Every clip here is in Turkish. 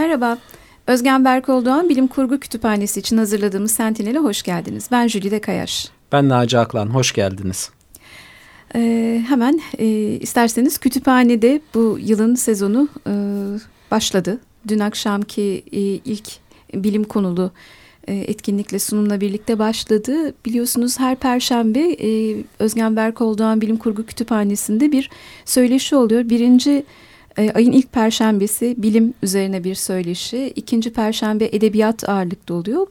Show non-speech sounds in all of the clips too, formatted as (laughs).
Merhaba. Özgen Berkoldoğan Bilim Kurgu Kütüphanesi için hazırladığımız Sentinel'e hoş geldiniz. Ben Jülide Kayaş. Ben Naci Aklan. Hoş geldiniz. Ee, hemen e, isterseniz kütüphanede bu yılın sezonu e, başladı. Dün akşamki e, ilk bilim konulu e, etkinlikle sunumla birlikte başladı. Biliyorsunuz her perşembe e, Özgen Berkoldoğan Bilim Kurgu Kütüphanesi'nde bir söyleşi oluyor. Birinci e, ayın ilk perşembesi bilim üzerine bir söyleşi. ikinci perşembe edebiyat ağırlıklı oluyor.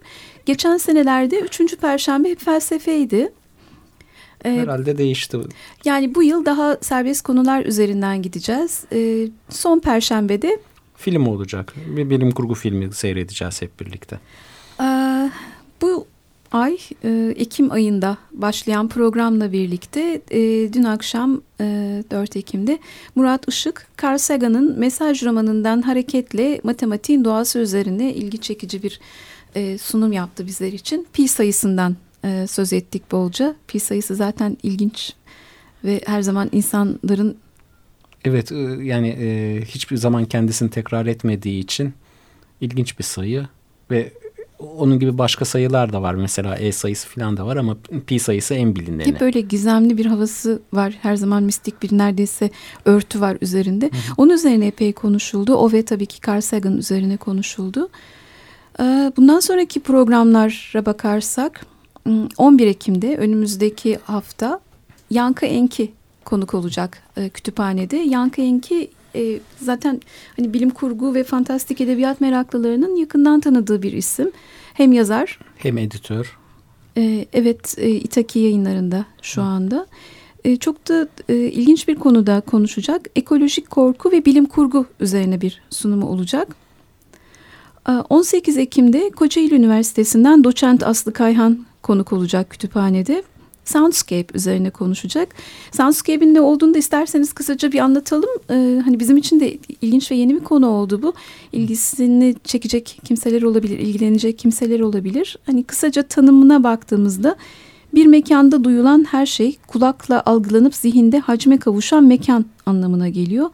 Geçen senelerde üçüncü perşembe hep felsefeydi. E, Herhalde değişti. Yani bu yıl daha serbest konular üzerinden gideceğiz. E, son perşembede... Film olacak. Bir bilim kurgu filmi seyredeceğiz hep birlikte. Ay e, Ekim ayında başlayan programla birlikte e, dün akşam e, 4 Ekim'de Murat Işık Carl Sagan'ın mesaj romanından hareketle matematiğin doğası üzerine ilgi çekici bir e, sunum yaptı bizler için. Pi sayısından e, söz ettik bolca. Pi sayısı zaten ilginç ve her zaman insanların Evet yani e, hiçbir zaman kendisini tekrar etmediği için ilginç bir sayı ve onun gibi başka sayılar da var. Mesela E sayısı falan da var ama pi sayısı en bilineni. Hep böyle gizemli bir havası var. Her zaman mistik bir neredeyse örtü var üzerinde. Hı hı. Onun üzerine epey konuşuldu. O ve tabii ki Carl Sagan üzerine konuşuldu. Ee, bundan sonraki programlara bakarsak 11 Ekim'de önümüzdeki hafta Yankı Enki konuk olacak e, kütüphanede. Yankı Enki e, zaten hani bilim kurgu ve fantastik edebiyat meraklılarının yakından tanıdığı bir isim. Hem yazar hem editör. E, evet e, İtaki yayınlarında şu Hı. anda. E, çok da e, ilginç bir konuda konuşacak. Ekolojik korku ve bilim kurgu üzerine bir sunumu olacak. 18 Ekim'de Kocaeli Üniversitesi'nden doçent Aslı Kayhan konuk olacak kütüphanede. Soundscape üzerine konuşacak. Soundscape'in ne olduğunu da isterseniz kısaca bir anlatalım. Ee, hani bizim için de ilginç ve yeni bir konu oldu bu. İlgisini çekecek kimseler olabilir, ilgilenecek kimseler olabilir. Hani kısaca tanımına baktığımızda bir mekanda duyulan her şey kulakla algılanıp zihinde hacme kavuşan mekan anlamına geliyor.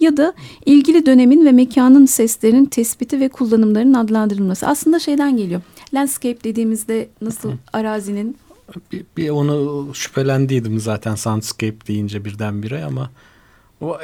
Ya da ilgili dönemin ve mekanın seslerinin tespiti ve kullanımlarının adlandırılması. Aslında şeyden geliyor. Landscape dediğimizde nasıl arazinin bir, bir onu şüphelendiydim zaten soundscape deyince birdenbire ama o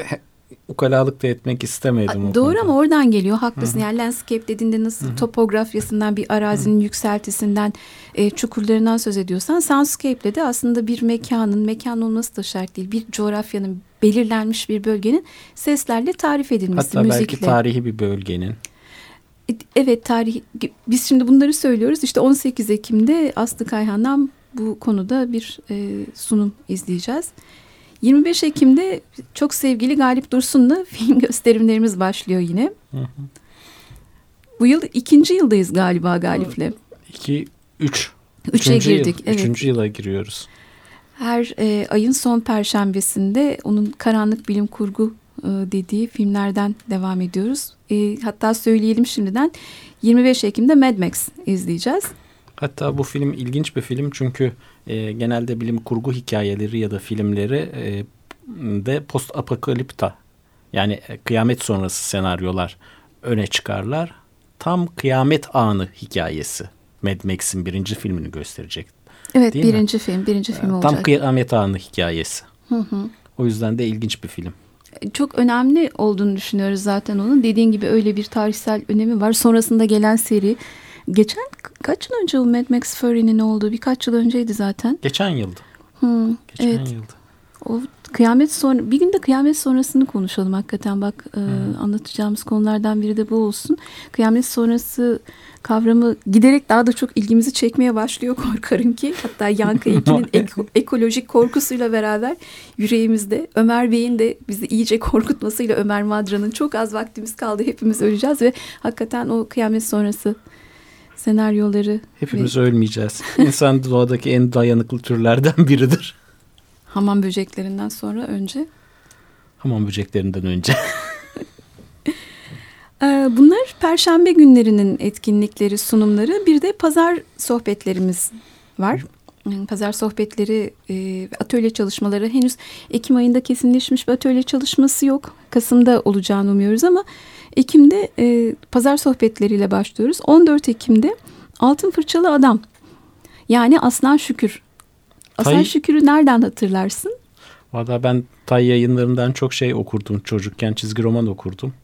ukalalık da etmek istemedim. Doğru ama oradan geliyor haklısın. Hı -hı. Yani landscape dediğinde nasıl Hı -hı. topografyasından bir arazinin Hı -hı. yükseltisinden e, çukurlarından söz ediyorsan soundscape'le de aslında bir mekanın mekan olması da şart değil. Bir coğrafyanın belirlenmiş bir bölgenin seslerle tarif edilmesi Hatta müzikle. belki tarihi bir bölgenin. E, evet tarih biz şimdi bunları söylüyoruz. İşte 18 Ekim'de Aslı Kayhan'dan bu konuda bir e, sunum izleyeceğiz. 25 Ekim'de çok sevgili Galip Dursun'la (laughs) film gösterimlerimiz başlıyor yine. Hı hı. Bu yıl ikinci yıldayız galiba Galip'le. İki, üç. Üçe girdik. Yıl, evet. Üçüncü yıla giriyoruz. Her e, ayın son perşembesinde onun karanlık bilim kurgu e, dediği filmlerden devam ediyoruz. E, hatta söyleyelim şimdiden 25 Ekim'de Mad Max izleyeceğiz. Hatta bu film ilginç bir film çünkü e, genelde bilim kurgu hikayeleri ya da filmleri e, de post apokalipta yani e, kıyamet sonrası senaryolar öne çıkarlar. Tam kıyamet anı hikayesi Mad Max'in birinci filmini gösterecek. Evet Değil birinci mi? film birinci film olacak. Tam kıyamet anı hikayesi. Hı hı. O yüzden de ilginç bir film çok önemli olduğunu düşünüyoruz zaten onun. Dediğin gibi öyle bir tarihsel önemi var. Sonrasında gelen seri Geçen kaç yıl önce o Mad Max Fury'nin olduğu birkaç yıl önceydi zaten. Geçen yıldı. Hmm, Geçen evet. yıldı. O kıyamet sonra bir gün de kıyamet sonrasını konuşalım hakikaten bak e, anlatacağımız konulardan biri de bu olsun. Kıyamet sonrası kavramı giderek daha da çok ilgimizi çekmeye başlıyor (laughs) korkarım ki. Hatta Yankı (laughs) Ekin'in eko, ekolojik korkusuyla beraber yüreğimizde Ömer Bey'in de bizi iyice korkutmasıyla Ömer Madra'nın çok az vaktimiz kaldı hepimiz öleceğiz ve hakikaten o kıyamet sonrası senaryoları. Hepimiz ve... ölmeyeceğiz. İnsan doğadaki en dayanıklı türlerden biridir. Hamam böceklerinden sonra önce. Hamam böceklerinden önce. (laughs) Ee, bunlar perşembe günlerinin etkinlikleri, sunumları. Bir de pazar sohbetlerimiz var. Pazar sohbetleri, e, atölye çalışmaları henüz Ekim ayında kesinleşmiş bir atölye çalışması yok. Kasım'da olacağını umuyoruz ama Ekim'de e, pazar sohbetleriyle başlıyoruz. 14 Ekim'de Altın Fırçalı Adam yani Aslan Şükür. Aslan Tay... Şükür'ü nereden hatırlarsın? Valla ben Tay yayınlarından çok şey okurdum çocukken çizgi roman okurdum.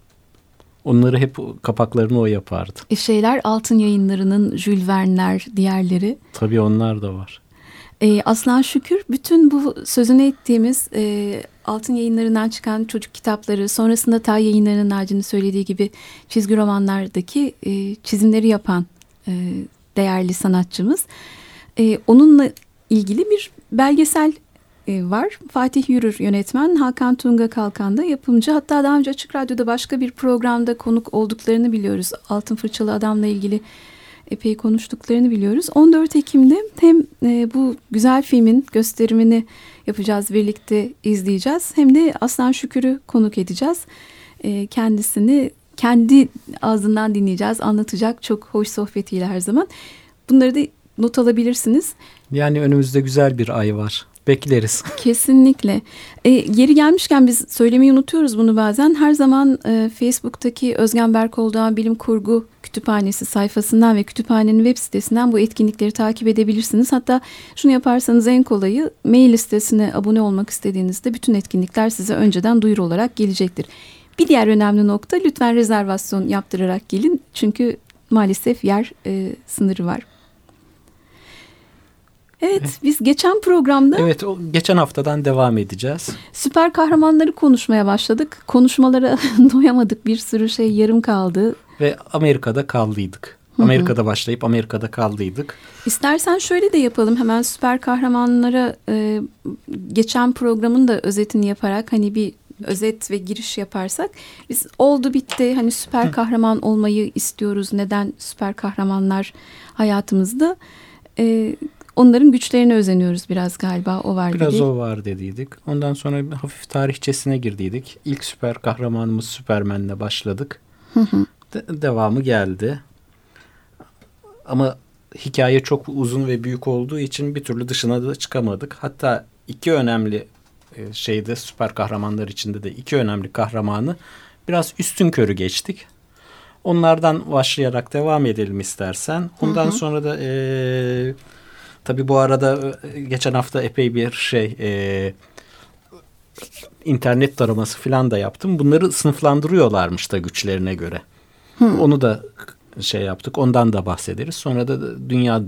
Onları hep kapaklarını o yapardı. E şeyler altın yayınlarının Jules Verne'ler diğerleri. Tabii onlar da var. E, Aslan Şükür bütün bu sözünü ettiğimiz e, altın yayınlarından çıkan çocuk kitapları sonrasında Tay yayınlarının Naci'nin söylediği gibi çizgi romanlardaki e, çizimleri yapan e, değerli sanatçımız. E, onunla ilgili bir belgesel e, var. Fatih Yürür yönetmen, Hakan Tunga Kalkan da yapımcı. Hatta daha önce Açık Radyo'da başka bir programda konuk olduklarını biliyoruz. Altın Fırçalı Adam'la ilgili epey konuştuklarını biliyoruz. 14 Ekim'de hem e, bu güzel filmin gösterimini yapacağız, birlikte izleyeceğiz. Hem de Aslan Şükür'ü konuk edeceğiz. E, kendisini kendi ağzından dinleyeceğiz, anlatacak çok hoş sohbetiyle her zaman. Bunları da not alabilirsiniz. Yani önümüzde güzel bir ay var. Bekleriz. (laughs) Kesinlikle. E, geri gelmişken biz söylemeyi unutuyoruz bunu bazen. Her zaman e, Facebook'taki Özgen Berkoldoğan Bilim Kurgu Kütüphanesi sayfasından ve kütüphanenin web sitesinden bu etkinlikleri takip edebilirsiniz. Hatta şunu yaparsanız en kolayı mail listesine abone olmak istediğinizde bütün etkinlikler size önceden duyuru olarak gelecektir. Bir diğer önemli nokta lütfen rezervasyon yaptırarak gelin. Çünkü maalesef yer e, sınırı var. Evet biz geçen programda... Evet o geçen haftadan devam edeceğiz. Süper kahramanları konuşmaya başladık. Konuşmalara (laughs) doyamadık bir sürü şey yarım kaldı. Ve Amerika'da kaldıydık. Amerika'da başlayıp Amerika'da kaldıydık. İstersen şöyle de yapalım hemen süper kahramanlara e, geçen programın da özetini yaparak hani bir özet ve giriş yaparsak biz oldu bitti hani süper kahraman olmayı istiyoruz neden süper kahramanlar hayatımızda e, onların güçlerine özeniyoruz biraz galiba o var Biraz dedik. o var dediydik. Ondan sonra hafif tarihçesine girdiydik. İlk süper kahramanımız Süpermen'le başladık. De- devamı geldi. Ama hikaye çok uzun ve büyük olduğu için bir türlü dışına da çıkamadık. Hatta iki önemli e, şeyde süper kahramanlar içinde de iki önemli kahramanı biraz üstün körü geçtik. Onlardan başlayarak devam edelim istersen. Ondan hı hı. sonra da e, Tabi bu arada e, geçen hafta epey bir şey e, internet taraması falan da yaptım. Bunları sınıflandırıyorlarmış da güçlerine göre. Hmm. Onu da şey yaptık. Ondan da bahsederiz. Sonra da dünya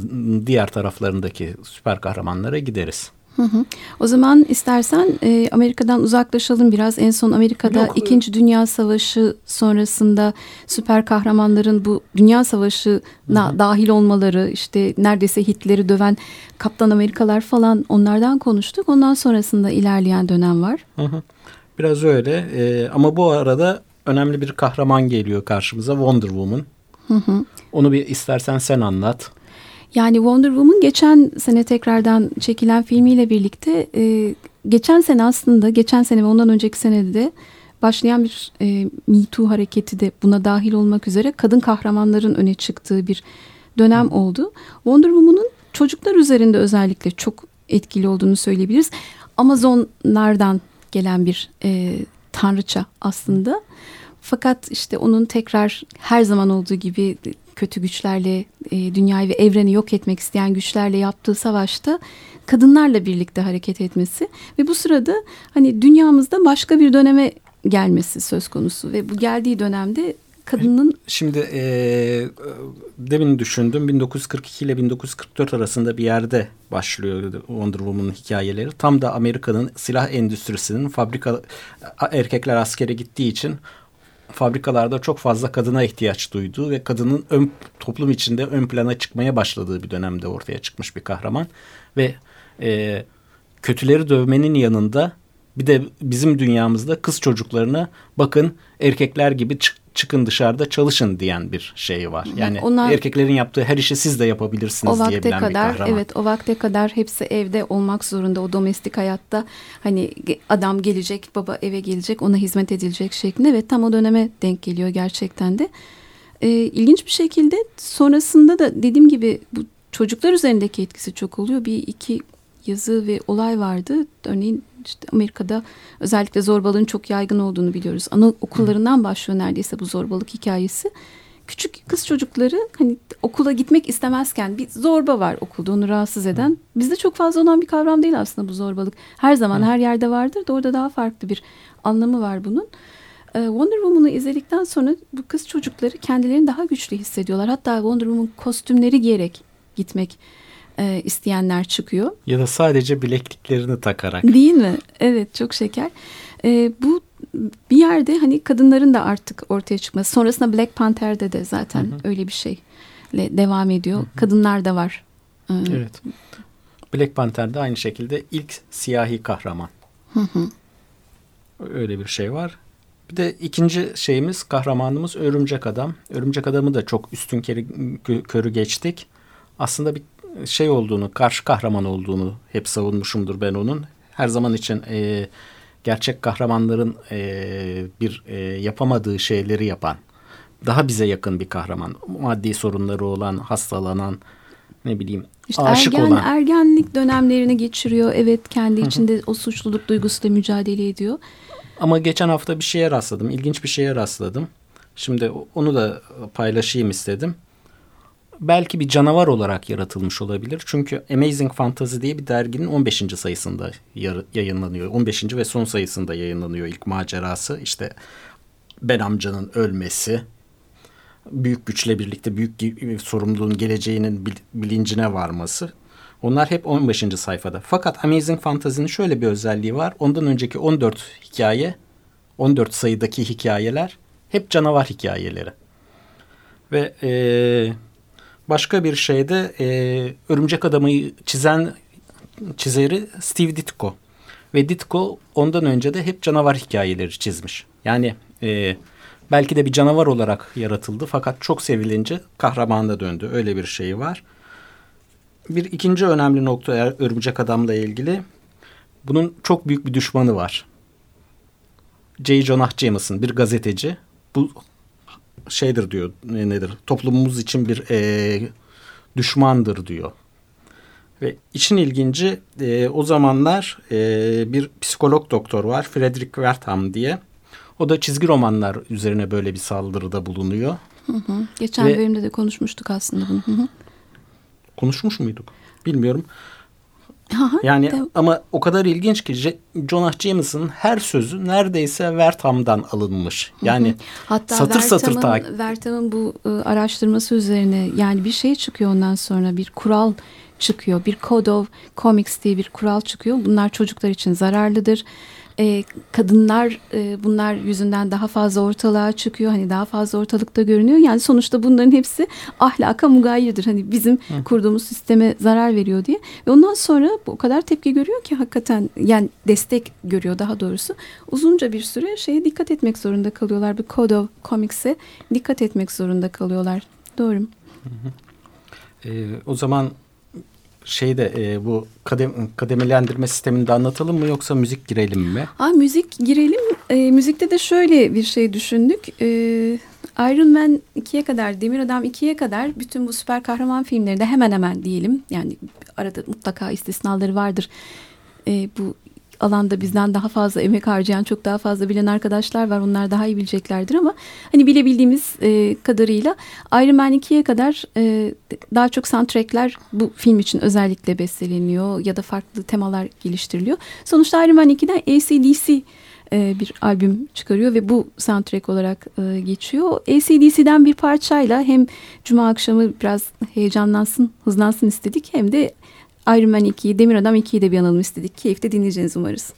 diğer taraflarındaki süper kahramanlara gideriz. Hı hı. O zaman istersen e, Amerika'dan uzaklaşalım biraz. En son Amerika'da Yok. İkinci Dünya Savaşı sonrasında süper kahramanların bu Dünya Savaşı'na hı hı. dahil olmaları, işte neredeyse Hitler'i döven Kaptan Amerikalar falan onlardan konuştuk. Ondan sonrasında ilerleyen dönem var. Hı hı. Biraz öyle e, ama bu arada önemli bir kahraman geliyor karşımıza Wonder Woman. Hı hı. Onu bir istersen sen anlat. Yani Wonder Woman geçen sene tekrardan çekilen filmiyle birlikte e, geçen sene aslında geçen sene ve ondan önceki senede de başlayan bir e, Me Too hareketi de buna dahil olmak üzere kadın kahramanların öne çıktığı bir dönem Hı. oldu. Wonder Woman'ın çocuklar üzerinde özellikle çok etkili olduğunu söyleyebiliriz. Amazonlardan gelen bir e, tanrıça aslında. Fakat işte onun tekrar her zaman olduğu gibi kötü güçlerle e, dünyayı ve evreni yok etmek isteyen güçlerle yaptığı savaşta kadınlarla birlikte hareket etmesi ve bu sırada hani dünyamızda başka bir döneme gelmesi söz konusu ve bu geldiği dönemde kadının... Şimdi e, demin düşündüm 1942 ile 1944 arasında bir yerde başlıyor Wonder Woman'ın hikayeleri. Tam da Amerika'nın silah endüstrisinin fabrika erkekler askere gittiği için fabrikalarda çok fazla kadına ihtiyaç duyduğu ve kadının ön, toplum içinde ön plana çıkmaya başladığı bir dönemde ortaya çıkmış bir kahraman. Ve e, kötüleri dövmenin yanında bir de bizim dünyamızda kız çocuklarına bakın erkekler gibi çık çıkın dışarıda çalışın diyen bir şey var. Yani Ona, erkeklerin yaptığı her işi siz de yapabilirsiniz diyebilen kadar, bir kahraman. Evet o vakte kadar hepsi evde olmak zorunda o domestik hayatta hani adam gelecek baba eve gelecek ona hizmet edilecek şeklinde ve tam o döneme denk geliyor gerçekten de. Ee, ilginç bir şekilde sonrasında da dediğim gibi bu çocuklar üzerindeki etkisi çok oluyor. Bir iki yazı ve olay vardı. Örneğin işte Amerika'da özellikle zorbalığın çok yaygın olduğunu biliyoruz. Ana okullarından başlıyor neredeyse bu zorbalık hikayesi. Küçük kız çocukları hani okula gitmek istemezken bir zorba var okulda onu rahatsız eden. Bizde çok fazla olan bir kavram değil aslında bu zorbalık. Her zaman her yerde vardır da orada daha farklı bir anlamı var bunun. Ee, Wonder Woman'ı izledikten sonra bu kız çocukları kendilerini daha güçlü hissediyorlar. Hatta Wonder Woman kostümleri giyerek gitmek e, isteyenler çıkıyor. Ya da sadece bilekliklerini takarak. Değil mi? Evet çok şeker. E, bu bir yerde hani kadınların da artık ortaya çıkması. Sonrasında Black Panther'de de zaten hı hı. öyle bir şeyle devam ediyor. Hı hı. Kadınlar da var. Ee, evet. Black Panther'de aynı şekilde ilk siyahi kahraman. Hı hı. Öyle bir şey var. Bir de ikinci şeyimiz kahramanımız Örümcek Adam. Örümcek Adam'ı da çok üstün keri, körü geçtik. Aslında bir şey olduğunu, karşı kahraman olduğunu hep savunmuşumdur ben onun. Her zaman için e, gerçek kahramanların e, bir e, yapamadığı şeyleri yapan, daha bize yakın bir kahraman. Maddi sorunları olan, hastalanan, ne bileyim işte aşık ergen, olan. Ergenlik dönemlerini geçiriyor. Evet kendi içinde o suçluluk duygusuyla mücadele ediyor. Ama geçen hafta bir şeye rastladım. İlginç bir şeye rastladım. Şimdi onu da paylaşayım istedim. Belki bir canavar olarak yaratılmış olabilir. Çünkü Amazing Fantasy diye bir derginin 15. sayısında yayınlanıyor. 15. ve son sayısında yayınlanıyor ilk macerası. İşte Ben amcanın ölmesi, büyük güçle birlikte büyük sorumluluğun geleceğinin bilincine varması. Onlar hep 15. sayfada. Fakat Amazing Fantasy'nin şöyle bir özelliği var. Ondan önceki 14 hikaye, 14 sayıdaki hikayeler hep canavar hikayeleri. Ve e, başka bir şeyde e, Örümcek Adam'ı çizen çizeri Steve Ditko. Ve Ditko ondan önce de hep canavar hikayeleri çizmiş. Yani e, belki de bir canavar olarak yaratıldı fakat çok sevilince kahramana döndü. Öyle bir şey var bir ikinci önemli nokta Örümcek Adam'la ilgili. Bunun çok büyük bir düşmanı var. J. Jonah Jameson bir gazeteci. Bu şeydir diyor nedir toplumumuz için bir e, düşmandır diyor. Ve için ilginci e, o zamanlar e, bir psikolog doktor var Frederick Wertham diye. O da çizgi romanlar üzerine böyle bir saldırıda bulunuyor. Hı hı. Geçen Ve, bölümde de konuşmuştuk aslında bunu. Hı hı. Konuşmuş muyduk? Bilmiyorum. Yani de... ama o kadar ilginç ki Jonah James'ın her sözü neredeyse Wertham'dan alınmış. Yani Hatta satır satır takip. Wertham'ın bu ıı, araştırması üzerine yani bir şey çıkıyor ondan sonra bir kural çıkıyor. Bir Code of Comics diye bir kural çıkıyor. Bunlar çocuklar için zararlıdır e, kadınlar e, bunlar yüzünden daha fazla ortalığa çıkıyor. Hani daha fazla ortalıkta görünüyor. Yani sonuçta bunların hepsi ahlaka mugayirdir. Hani bizim Hı. kurduğumuz sisteme zarar veriyor diye. Ve ondan sonra o kadar tepki görüyor ki hakikaten yani destek görüyor daha doğrusu. Uzunca bir süre şeye dikkat etmek zorunda kalıyorlar. Bir Code of Comics'e dikkat etmek zorunda kalıyorlar. Doğru. Hı hı. E, o zaman şeyde e, bu kadem, kademelendirme sistemini de anlatalım mı yoksa müzik girelim mi? Aa, müzik girelim. E, müzikte de şöyle bir şey düşündük. E, Iron Man 2'ye kadar, Demir Adam 2'ye kadar bütün bu süper kahraman filmlerinde hemen hemen diyelim. Yani arada mutlaka istisnaları vardır. E, bu alanda bizden daha fazla emek harcayan çok daha fazla bilen arkadaşlar var. Onlar daha iyi bileceklerdir ama hani bilebildiğimiz e, kadarıyla Iron Man 2'ye kadar e, daha çok soundtrackler bu film için özellikle besteleniyor ya da farklı temalar geliştiriliyor. Sonuçta Iron Man 2'den ACDC e, bir albüm çıkarıyor ve bu soundtrack olarak e, geçiyor. ACDC'den bir parçayla hem cuma akşamı biraz heyecanlansın, hızlansın istedik hem de Iron Man 2'yi, Demir Adam 2'yi de bir analım istedik. Keyifle dinleyeceğiniz umarız.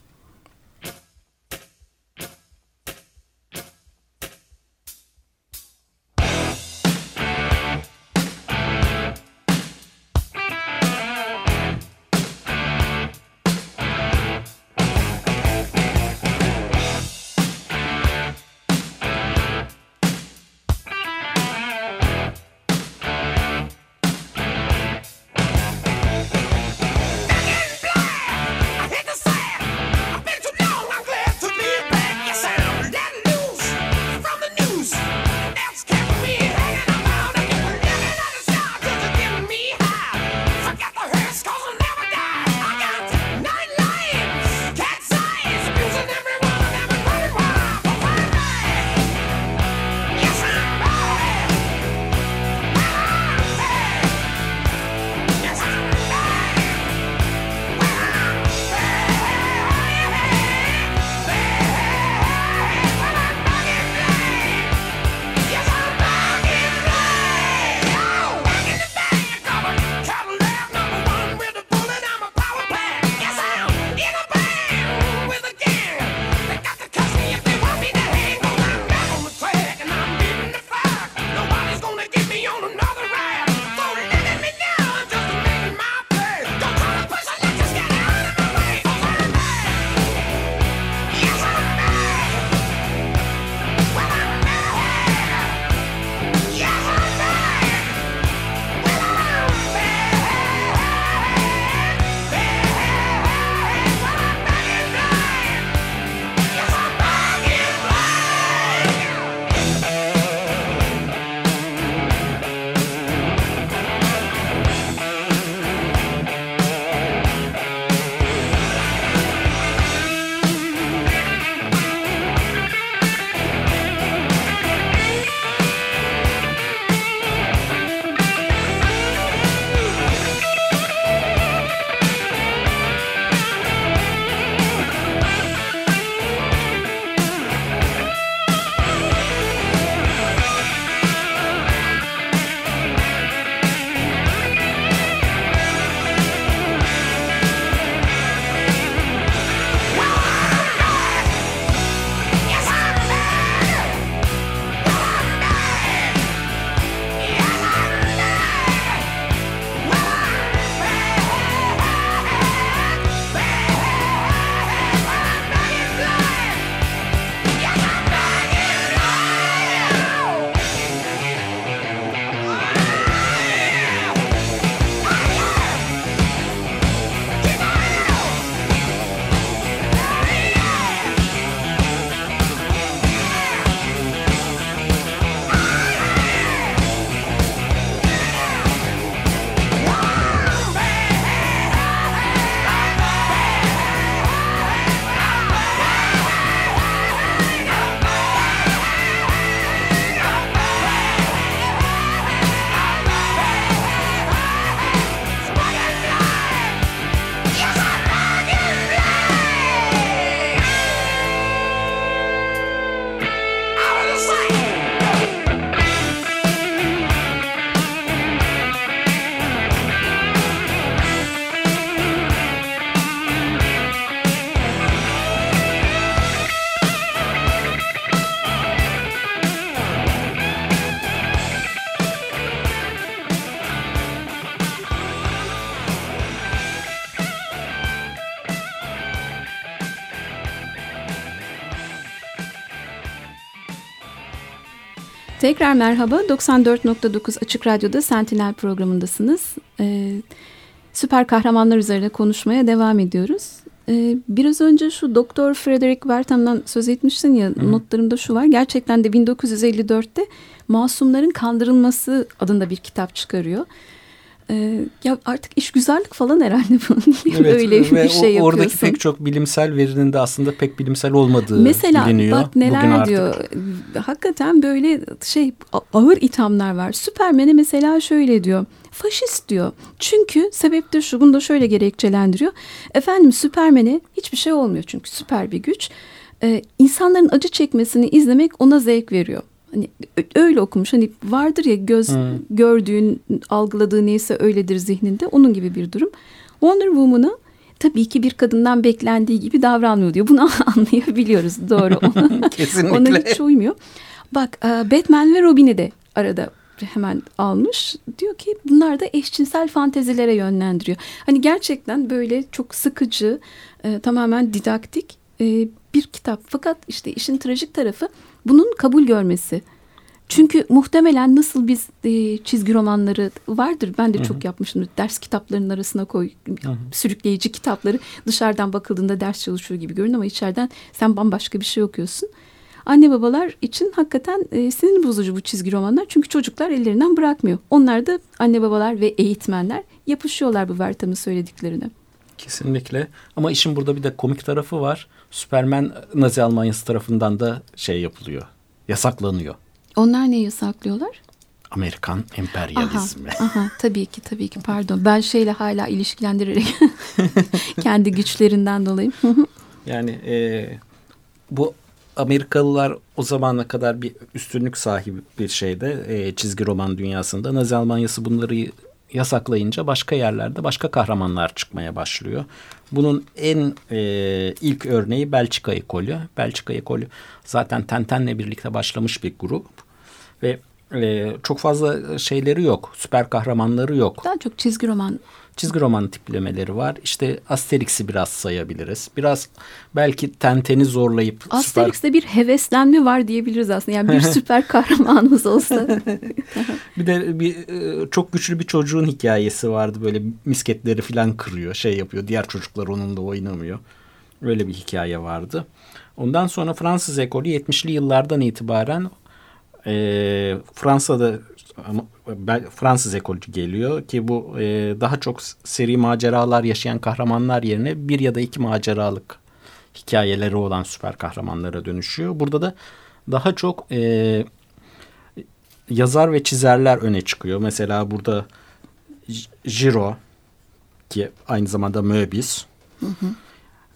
Tekrar merhaba. 94.9 Açık Radyo'da Sentinel programındasınız. Ee, süper kahramanlar üzerine konuşmaya devam ediyoruz. Ee, biraz önce şu Doktor Frederick Wertham'dan söz etmiştin ya Hı. notlarımda şu var. Gerçekten de 1954'te Masumların Kandırılması adında bir kitap çıkarıyor. Ee, ya artık iş güzellik falan herhalde (laughs) evet, öyle bir ve şey o, Oradaki pek çok bilimsel verinin de aslında pek bilimsel olmadığı Mesela, biliniyor. Mesela bak neler diyor. Hakikaten böyle şey ağır ithamlar var. Süpermen'e mesela şöyle diyor. Faşist diyor. Çünkü sebep de şu bunu da şöyle gerekçelendiriyor. Efendim Süpermen'e hiçbir şey olmuyor çünkü süper bir güç. Ee, insanların acı çekmesini izlemek ona zevk veriyor hani öyle okumuş. Hani vardır ya göz hmm. gördüğün, algıladığı neyse öyledir zihninde. Onun gibi bir durum. Wonder Woman'ı tabii ki bir kadından beklendiği gibi davranmıyor diyor. Bunu (laughs) anlayabiliyoruz doğru. (laughs) Ona, Kesinlikle. Ona hiç uymuyor. Bak e, Batman ve Robin'i de arada hemen almış. Diyor ki bunlar da eşcinsel fantezilere yönlendiriyor. Hani gerçekten böyle çok sıkıcı, e, tamamen didaktik e, bir kitap. Fakat işte işin trajik tarafı bunun kabul görmesi. Çünkü muhtemelen nasıl biz e, çizgi romanları vardır. Ben de Hı-hı. çok yapmışım. Ders kitaplarının arasına koy. Hı-hı. Sürükleyici kitapları dışarıdan bakıldığında ders çalışıyor gibi görünüyor ama içeriden sen bambaşka bir şey okuyorsun. Anne babalar için hakikaten e, sinir bozucu bu çizgi romanlar. Çünkü çocuklar ellerinden bırakmıyor. Onlar da anne babalar ve eğitmenler yapışıyorlar bu Vertam'ın söylediklerine. Kesinlikle. Ama işin burada bir de komik tarafı var. Süpermen Nazi Almanyası tarafından da şey yapılıyor. Yasaklanıyor. Onlar ne yasaklıyorlar? Amerikan emperyalizmi. Aha, aha, tabii ki tabii ki pardon. Ben şeyle hala ilişkilendirerek (laughs) kendi güçlerinden dolayı. (laughs) yani e, bu Amerikalılar o zamana kadar bir üstünlük sahibi bir şeyde e, çizgi roman dünyasında. Nazi Almanyası bunları yasaklayınca başka yerlerde başka kahramanlar çıkmaya başlıyor. Bunun en e, ilk örneği Belçika ekolü. Belçika ekolü zaten Tenten'le birlikte başlamış bir grup ve e, çok fazla şeyleri yok. Süper kahramanları yok. Daha çok çizgi roman çizgi roman tiplemeleri var. İşte Asterix'i biraz sayabiliriz. Biraz belki Tenten'i zorlayıp... Asterix'te süper... bir heveslenme var diyebiliriz aslında. Yani bir (laughs) süper kahramanımız olsa. (laughs) bir de bir e, çok güçlü bir çocuğun hikayesi vardı. Böyle misketleri falan kırıyor, şey yapıyor. Diğer çocuklar onunla oynamıyor. Öyle bir hikaye vardı. Ondan sonra Fransız ekolü 70'li yıllardan itibaren e, Fransa'da Fransız ekolü geliyor ki bu e, daha çok seri maceralar yaşayan kahramanlar yerine bir ya da iki maceralık hikayeleri olan süper kahramanlara dönüşüyor. Burada da daha çok e, yazar ve çizerler öne çıkıyor. Mesela burada Jiro ki aynı zamanda Möbius, hı hı.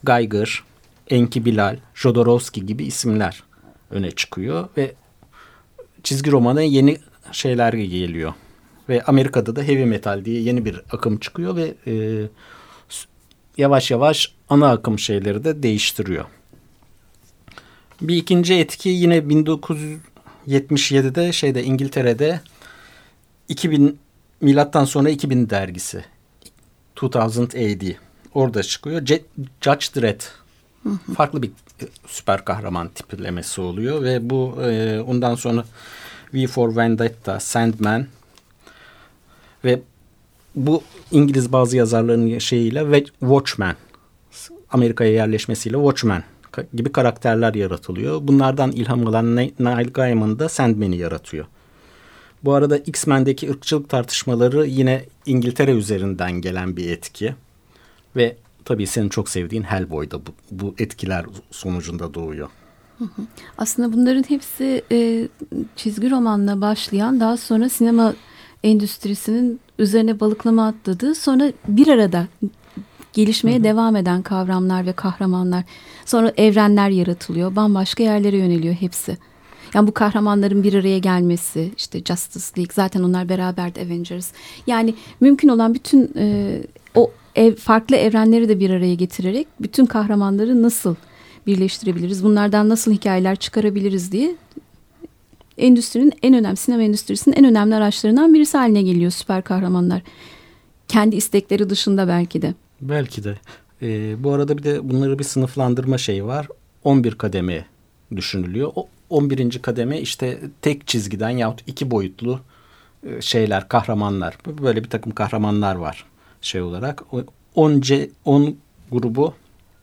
Geiger, Enki Bilal, Jodorowsky gibi isimler öne çıkıyor ve çizgi romana yeni şeyler geliyor. Ve Amerika'da da heavy metal diye yeni bir akım çıkıyor ve e, yavaş yavaş ana akım şeyleri de değiştiriyor. Bir ikinci etki yine 1977'de şeyde İngiltere'de 2000 milattan sonra 2000 dergisi 2000 AD orada çıkıyor. C Judge Dredd farklı bir süper kahraman tiplemesi oluyor ve bu e, ondan sonra V for Vendetta, Sandman ve bu İngiliz bazı yazarların şeyiyle ve Watchmen Amerika'ya yerleşmesiyle Watchmen gibi karakterler yaratılıyor. Bunlardan ilham alan Neil Gaiman da Sandman'i yaratıyor. Bu arada X-Men'deki ırkçılık tartışmaları yine İngiltere üzerinden gelen bir etki. Ve tabii senin çok sevdiğin Hellboy da bu, bu etkiler sonucunda doğuyor. Aslında bunların hepsi e, çizgi romanla başlayan daha sonra sinema endüstrisinin üzerine balıklama atladığı sonra bir arada gelişmeye hı hı. devam eden kavramlar ve kahramanlar. Sonra evrenler yaratılıyor. Bambaşka yerlere yöneliyor hepsi. Yani bu kahramanların bir araya gelmesi, işte Justice League, zaten onlar beraber de Avengers. Yani mümkün olan bütün e, o ev, farklı evrenleri de bir araya getirerek bütün kahramanları nasıl birleştirebiliriz? Bunlardan nasıl hikayeler çıkarabiliriz diye endüstrinin en önemli, sinema endüstrisinin en önemli araçlarından birisi haline geliyor süper kahramanlar. Kendi istekleri dışında belki de. Belki de. Ee, bu arada bir de bunları bir sınıflandırma şeyi var. 11 kademe düşünülüyor. O 11. kademe işte tek çizgiden yahut iki boyutlu e, şeyler, kahramanlar. Böyle bir takım kahramanlar var şey olarak. 10 10 grubu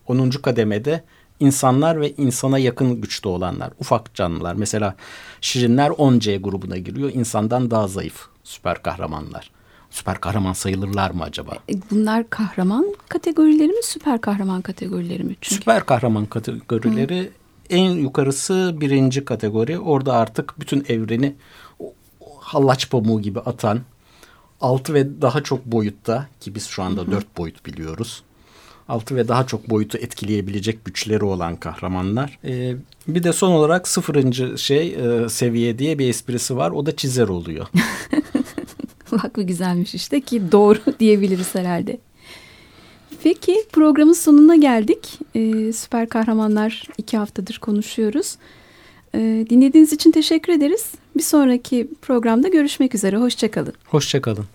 10. kademede insanlar ve insana yakın güçte olanlar, ufak canlılar. Mesela Şirinler 10C grubuna giriyor. İnsandan daha zayıf süper kahramanlar. Süper kahraman sayılırlar mı acaba? E, bunlar kahraman kategorileri mi, süper kahraman kategorileri mi? Çünkü... Süper kahraman kategorileri Hı. en yukarısı birinci kategori. Orada artık bütün evreni hallaç pamuğu gibi atan, altı ve daha çok boyutta ki biz şu anda Hı. dört boyut biliyoruz altı ve daha çok boyutu etkileyebilecek güçleri olan kahramanlar. Ee, bir de son olarak sıfırıncı şey e, seviye diye bir esprisi var. O da çizer oluyor. (laughs) Bak bu güzelmiş işte ki doğru (laughs) diyebiliriz herhalde. Peki programın sonuna geldik. Ee, süper kahramanlar iki haftadır konuşuyoruz. Ee, dinlediğiniz için teşekkür ederiz. Bir sonraki programda görüşmek üzere. Hoşçakalın. Hoşçakalın.